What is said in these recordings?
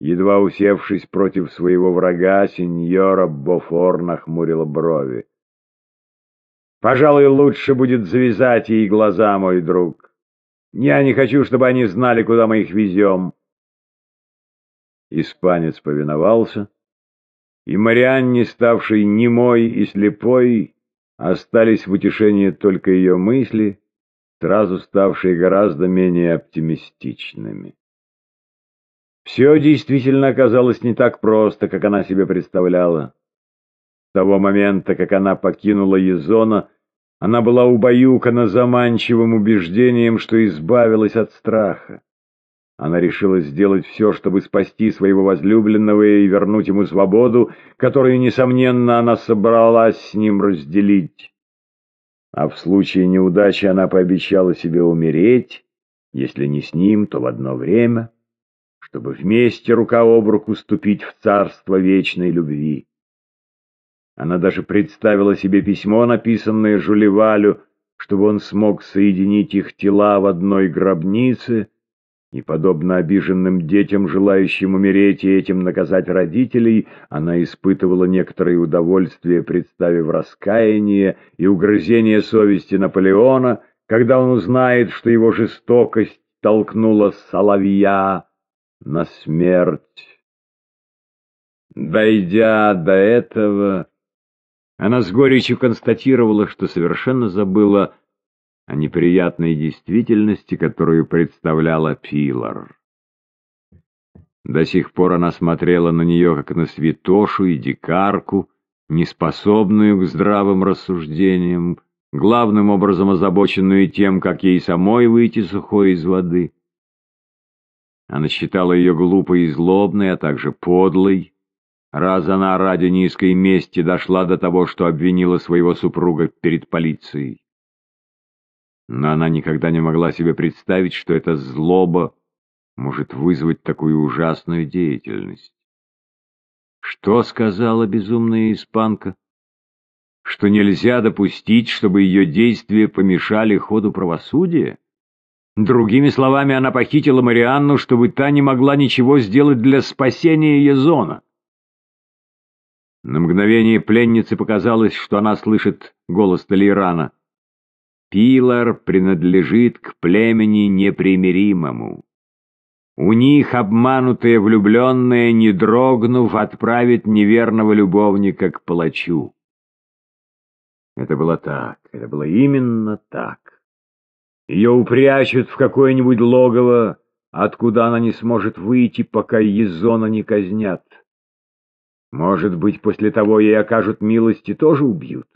Едва усевшись против своего врага, сеньора Бофор нахмурила брови. «Пожалуй, лучше будет завязать ей глаза, мой друг. Я не хочу, чтобы они знали, куда мы их везем». Испанец повиновался, и Марианне, ставшей немой и слепой, остались в утешении только ее мысли, сразу ставшие гораздо менее оптимистичными. Все действительно оказалось не так просто, как она себе представляла. С того момента, как она покинула Езона, она была убаюкана заманчивым убеждением, что избавилась от страха. Она решила сделать все, чтобы спасти своего возлюбленного и вернуть ему свободу, которую, несомненно, она собралась с ним разделить. А в случае неудачи она пообещала себе умереть, если не с ним, то в одно время чтобы вместе рука об руку ступить в царство вечной любви. Она даже представила себе письмо, написанное Жулевалю, чтобы он смог соединить их тела в одной гробнице, и, подобно обиженным детям, желающим умереть и этим наказать родителей, она испытывала некоторое удовольствие, представив раскаяние и угрызение совести Наполеона, когда он узнает, что его жестокость толкнула соловья на смерть. Дойдя до этого, она с горечью констатировала, что совершенно забыла о неприятной действительности, которую представляла Пилар. До сих пор она смотрела на нее, как на святошу и дикарку, неспособную к здравым рассуждениям, главным образом озабоченную тем, как ей самой выйти сухой из воды. Она считала ее глупой и злобной, а также подлой, раз она ради низкой мести дошла до того, что обвинила своего супруга перед полицией. Но она никогда не могла себе представить, что эта злоба может вызвать такую ужасную деятельность. Что сказала безумная испанка? Что нельзя допустить, чтобы ее действия помешали ходу правосудия? Другими словами, она похитила Марианну, чтобы та не могла ничего сделать для спасения Езона. На мгновение пленнице показалось, что она слышит голос Толерана. Пилар принадлежит к племени непримиримому. У них обманутые влюбленные, не дрогнув, отправит неверного любовника к палачу. Это было так, это было именно так. Ее упрячут в какое-нибудь логово, откуда она не сможет выйти, пока Езона не казнят. Может быть, после того ей окажут милость и тоже убьют.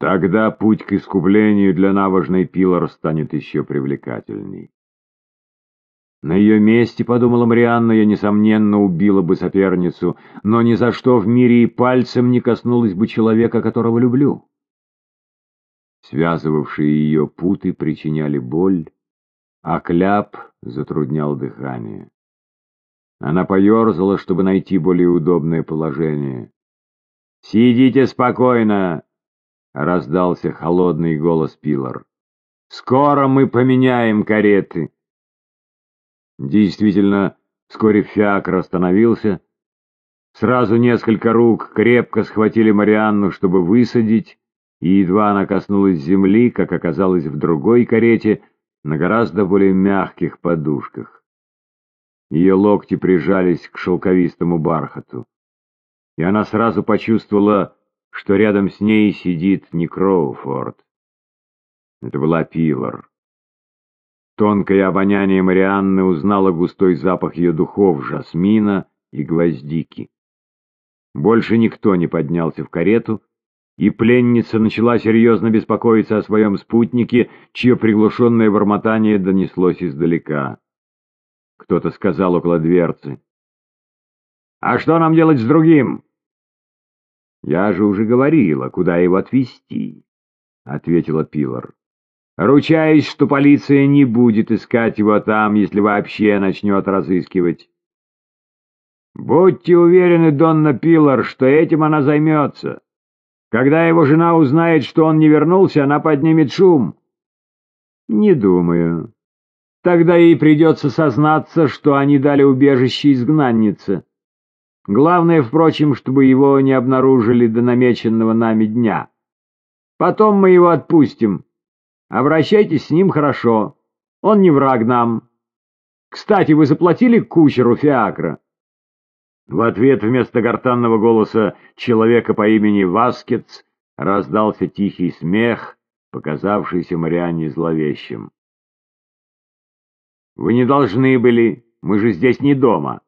Тогда путь к искуплению для навожной Пилар станет еще привлекательней. На ее месте, подумала Марианна, я, несомненно, убила бы соперницу, но ни за что в мире и пальцем не коснулась бы человека, которого люблю. Связывавшие ее путы причиняли боль, а кляп затруднял дыхание. Она поерзала, чтобы найти более удобное положение. «Сидите спокойно!» — раздался холодный голос Пилар. «Скоро мы поменяем кареты!» Действительно, вскоре фиакр остановился. Сразу несколько рук крепко схватили Марианну, чтобы высадить, и едва она коснулась земли, как оказалось в другой карете, на гораздо более мягких подушках. Ее локти прижались к шелковистому бархату, и она сразу почувствовала, что рядом с ней сидит не Кроуфорд. Это была Пилар. Тонкое обоняние Марианны узнало густой запах ее духов, жасмина и гвоздики. Больше никто не поднялся в карету, и пленница начала серьезно беспокоиться о своем спутнике, чье приглушенное бормотание донеслось издалека. Кто-то сказал около дверцы. «А что нам делать с другим?» «Я же уже говорила, куда его отвезти», — ответила Пилар. «Ручаюсь, что полиция не будет искать его там, если вообще начнет разыскивать». «Будьте уверены, Донна Пилар, что этим она займется». Когда его жена узнает, что он не вернулся, она поднимет шум. Не думаю. Тогда ей придется сознаться, что они дали убежище изгнаннице. Главное, впрочем, чтобы его не обнаружили до намеченного нами дня. Потом мы его отпустим. Обращайтесь с ним хорошо. Он не враг нам. Кстати, вы заплатили кучеру Фиакра?» В ответ вместо гортанного голоса человека по имени Васкетс раздался тихий смех, показавшийся Марианне зловещим. «Вы не должны были, мы же здесь не дома».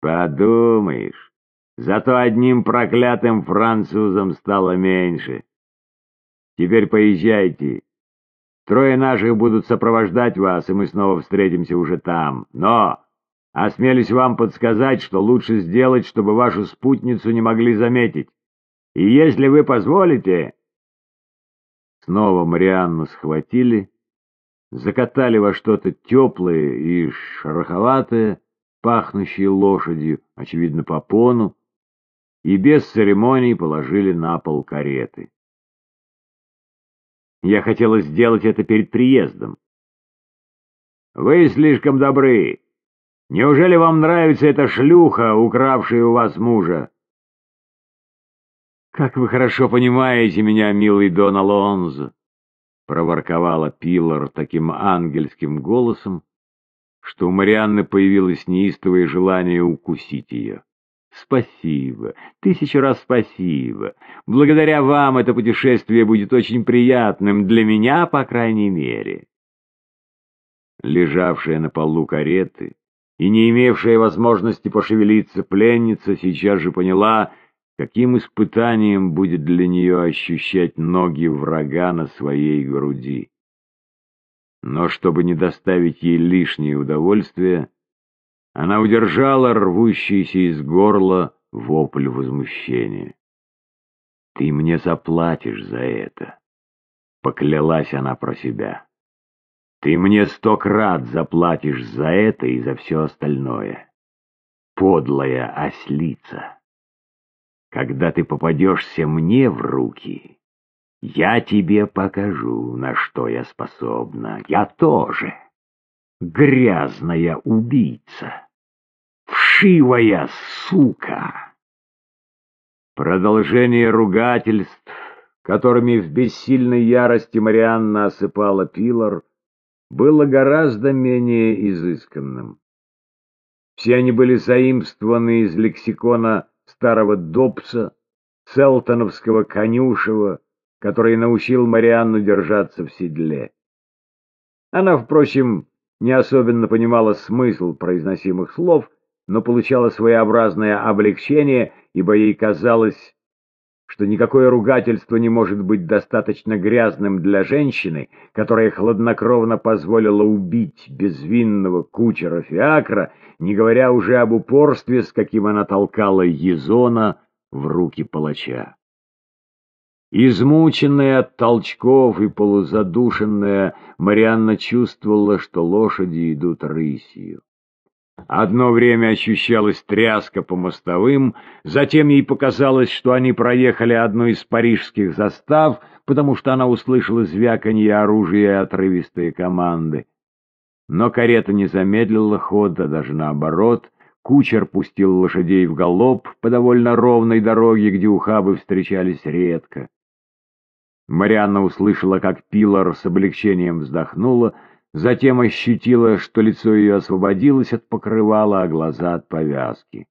«Подумаешь, зато одним проклятым французом стало меньше. Теперь поезжайте, Трое наших будут сопровождать вас, и мы снова встретимся уже там. Но осмелюсь вам подсказать, что лучше сделать, чтобы вашу спутницу не могли заметить. И если вы позволите...» Снова Марианну схватили, закатали во что-то теплое и шероховатое, пахнущее лошадью, очевидно, попону, и без церемоний положили на пол кареты. Я хотела сделать это перед приездом. Вы слишком добры. Неужели вам нравится эта шлюха, укравшая у вас мужа? Как вы хорошо понимаете меня, милый Дон Алонзо, проворковала Пилар таким ангельским голосом, что у Марианны появилось неистовое желание укусить ее. Спасибо, тысячу раз спасибо. Благодаря вам это путешествие будет очень приятным, для меня, по крайней мере. Лежавшая на полу кареты и не имевшая возможности пошевелиться пленница сейчас же поняла, каким испытанием будет для нее ощущать ноги врага на своей груди. Но чтобы не доставить ей лишнее удовольствие, она удержала рвущийся из горла вопль возмущения. «Ты мне заплатишь за это!» — поклялась она про себя. «Ты мне сто крат заплатишь за это и за все остальное. Подлая ослица! Когда ты попадешься мне в руки, я тебе покажу, на что я способна. Я тоже!» грязная убийца, вшивая сука. Продолжение ругательств, которыми в бессильной ярости Марианна осыпала Пилар, было гораздо менее изысканным. Все они были заимствованы из лексикона старого Добса, Селтоновского конюшева, который научил Марианну держаться в седле. Она, впрочем, не особенно понимала смысл произносимых слов, но получала своеобразное облегчение, ибо ей казалось, что никакое ругательство не может быть достаточно грязным для женщины, которая хладнокровно позволила убить безвинного кучера Фиакра, не говоря уже об упорстве, с каким она толкала Езона в руки палача. Измученная от толчков и полузадушенная, Марианна чувствовала, что лошади идут рысью. Одно время ощущалась тряска по мостовым, затем ей показалось, что они проехали одну из парижских застав, потому что она услышала звяканье оружия и отрывистые команды. Но карета не замедлила ход, а даже наоборот. Кучер пустил лошадей в галоп по довольно ровной дороге, где ухабы встречались редко. Марианна услышала, как Пилар с облегчением вздохнула, затем ощутила, что лицо ее освободилось от покрывала, а глаза от повязки.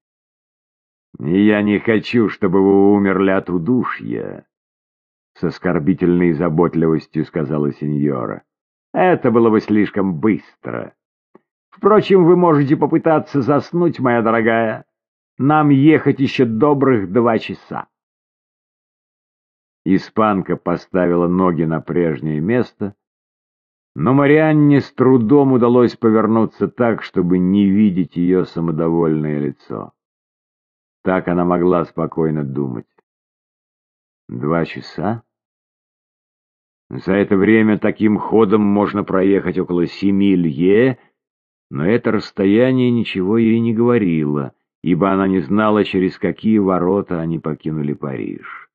«Я не хочу, чтобы вы умерли от удушья», — с оскорбительной заботливостью сказала сеньора. «Это было бы слишком быстро. Впрочем, вы можете попытаться заснуть, моя дорогая. Нам ехать еще добрых два часа». Испанка поставила ноги на прежнее место, но Марианне с трудом удалось повернуться так, чтобы не видеть ее самодовольное лицо. Так она могла спокойно думать. Два часа? За это время таким ходом можно проехать около семи лье, но это расстояние ничего ей не говорило, ибо она не знала, через какие ворота они покинули Париж.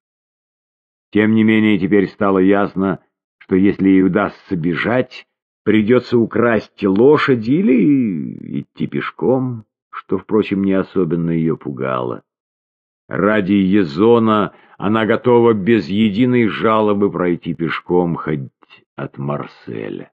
Тем не менее, теперь стало ясно, что если ей удастся бежать, придется украсть лошади или идти пешком, что, впрочем, не особенно ее пугало. Ради Езона она готова без единой жалобы пройти пешком хоть от Марселя.